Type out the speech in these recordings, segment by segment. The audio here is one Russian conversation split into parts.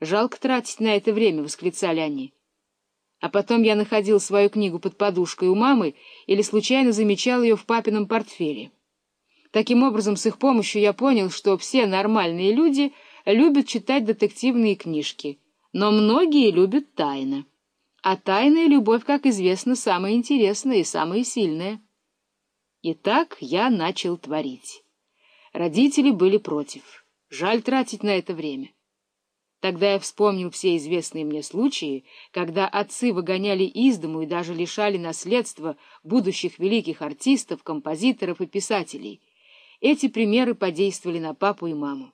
Жалко тратить на это время, — восклицали они. А потом я находил свою книгу под подушкой у мамы или случайно замечал ее в папином портфеле. Таким образом, с их помощью я понял, что все нормальные люди любят читать детективные книжки, но многие любят тайно. А тайная любовь, как известно, самая интересная и самая сильная. И так я начал творить. Родители были против. Жаль тратить на это время. Тогда я вспомнил все известные мне случаи, когда отцы выгоняли из дому и даже лишали наследства будущих великих артистов, композиторов и писателей. Эти примеры подействовали на папу и маму.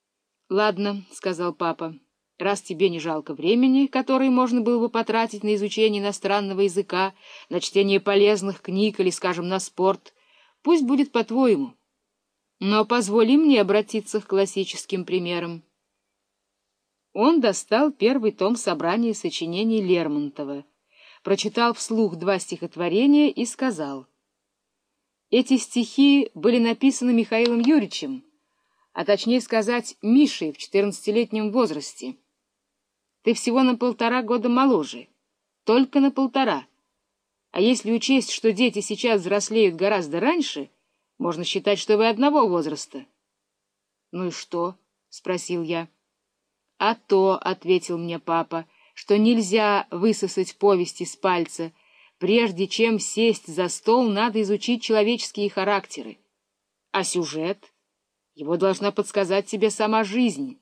— Ладно, — сказал папа, — раз тебе не жалко времени, которое можно было бы потратить на изучение иностранного языка, на чтение полезных книг или, скажем, на спорт, пусть будет по-твоему. Но позволи мне обратиться к классическим примерам. Он достал первый том собрания сочинений Лермонтова, прочитал вслух два стихотворения и сказал. Эти стихи были написаны Михаилом Юрьевичем, а точнее сказать, Мишей в четырнадцатилетнем возрасте. Ты всего на полтора года моложе, только на полтора. А если учесть, что дети сейчас взрослеют гораздо раньше, можно считать, что вы одного возраста. — Ну и что? — спросил я. — А то, — ответил мне папа, — что нельзя высосать повесть из пальца. Прежде чем сесть за стол, надо изучить человеческие характеры. А сюжет? Его должна подсказать тебе сама жизнь.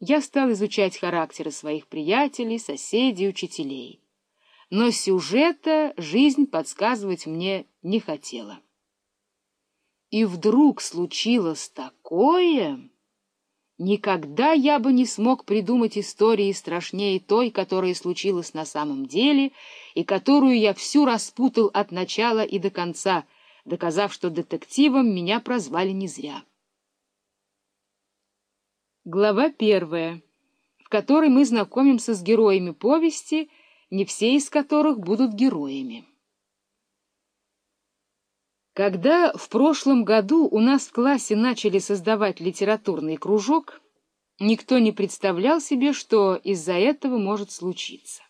Я стал изучать характеры своих приятелей, соседей, учителей. Но сюжета жизнь подсказывать мне не хотела. И вдруг случилось такое... Никогда я бы не смог придумать истории страшнее той, которая случилась на самом деле, и которую я всю распутал от начала и до конца, доказав, что детективом меня прозвали не зря. Глава первая, в которой мы знакомимся с героями повести, не все из которых будут героями. Когда в прошлом году у нас в классе начали создавать литературный кружок, никто не представлял себе, что из-за этого может случиться.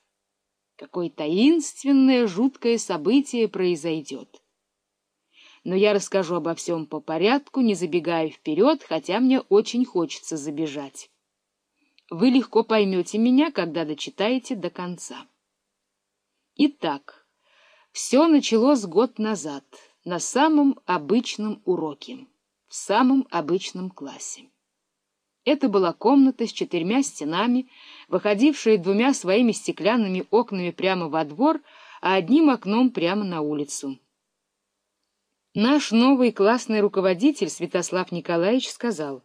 Какое таинственное, жуткое событие произойдет. Но я расскажу обо всем по порядку, не забегая вперед, хотя мне очень хочется забежать. Вы легко поймете меня, когда дочитаете до конца. Итак, все началось год назад — на самом обычном уроке, в самом обычном классе. Это была комната с четырьмя стенами, выходившая двумя своими стеклянными окнами прямо во двор, а одним окном прямо на улицу. Наш новый классный руководитель Святослав Николаевич сказал,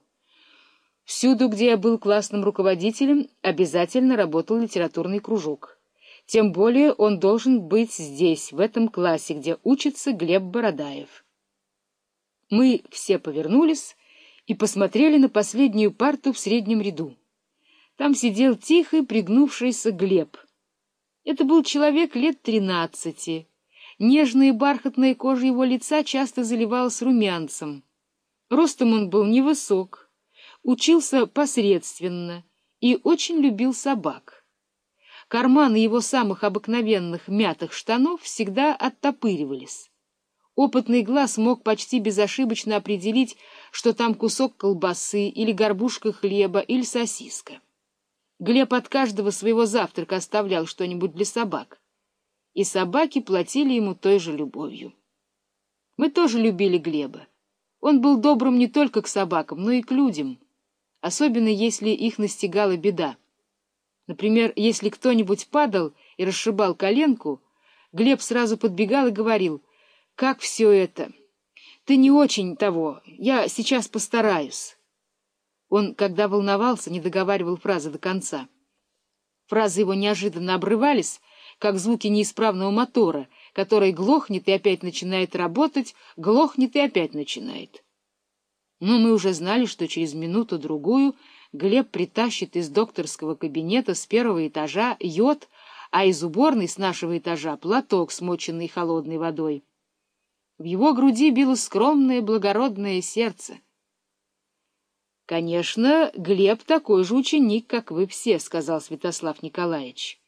«Всюду, где я был классным руководителем, обязательно работал литературный кружок». Тем более он должен быть здесь, в этом классе, где учится Глеб Бородаев. Мы все повернулись и посмотрели на последнюю парту в среднем ряду. Там сидел тихий, пригнувшийся Глеб. Это был человек лет тринадцати. Нежная бархатная кожа его лица часто заливалась румянцем. Ростом он был невысок, учился посредственно и очень любил собак. Карманы его самых обыкновенных мятых штанов всегда оттопыривались. Опытный глаз мог почти безошибочно определить, что там кусок колбасы или горбушка хлеба или сосиска. Глеб от каждого своего завтрака оставлял что-нибудь для собак. И собаки платили ему той же любовью. Мы тоже любили Глеба. Он был добрым не только к собакам, но и к людям, особенно если их настигала беда. Например, если кто-нибудь падал и расшибал коленку, Глеб сразу подбегал и говорил, «Как все это? Ты не очень того, я сейчас постараюсь». Он, когда волновался, не договаривал фразы до конца. Фразы его неожиданно обрывались, как звуки неисправного мотора, который глохнет и опять начинает работать, глохнет и опять начинает. Но мы уже знали, что через минуту-другую Глеб притащит из докторского кабинета с первого этажа йод, а из уборной с нашего этажа платок, смоченный холодной водой. В его груди било скромное благородное сердце. Конечно, Глеб такой же ученик, как вы все, сказал Святослав Николаевич.